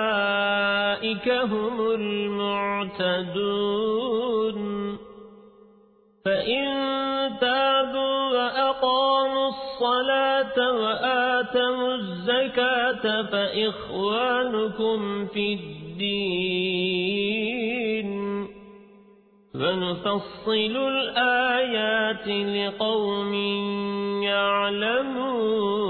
وأولئك هم المعتدون فإن تابوا وأقاموا الصلاة وآتوا الزكاة فإخوانكم في الدين ونفصل الآيات لقوم يعلمون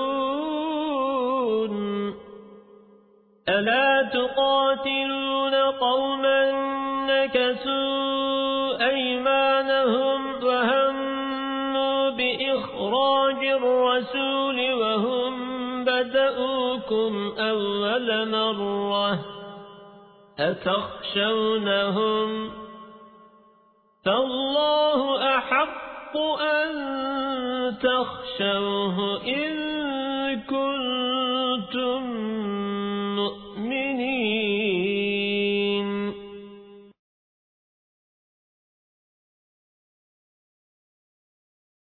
ألا تقاتلون قوما نكسوا أيمانهم وهموا بإخراج الرسول وهم بدأوكم أول مرة أتخشونهم فالله أحق أن تخشوه إن